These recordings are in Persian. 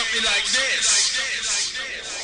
something like this.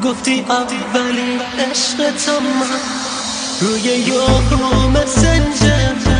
گفتی اولین عشق تو من. روی یارو مثل جمع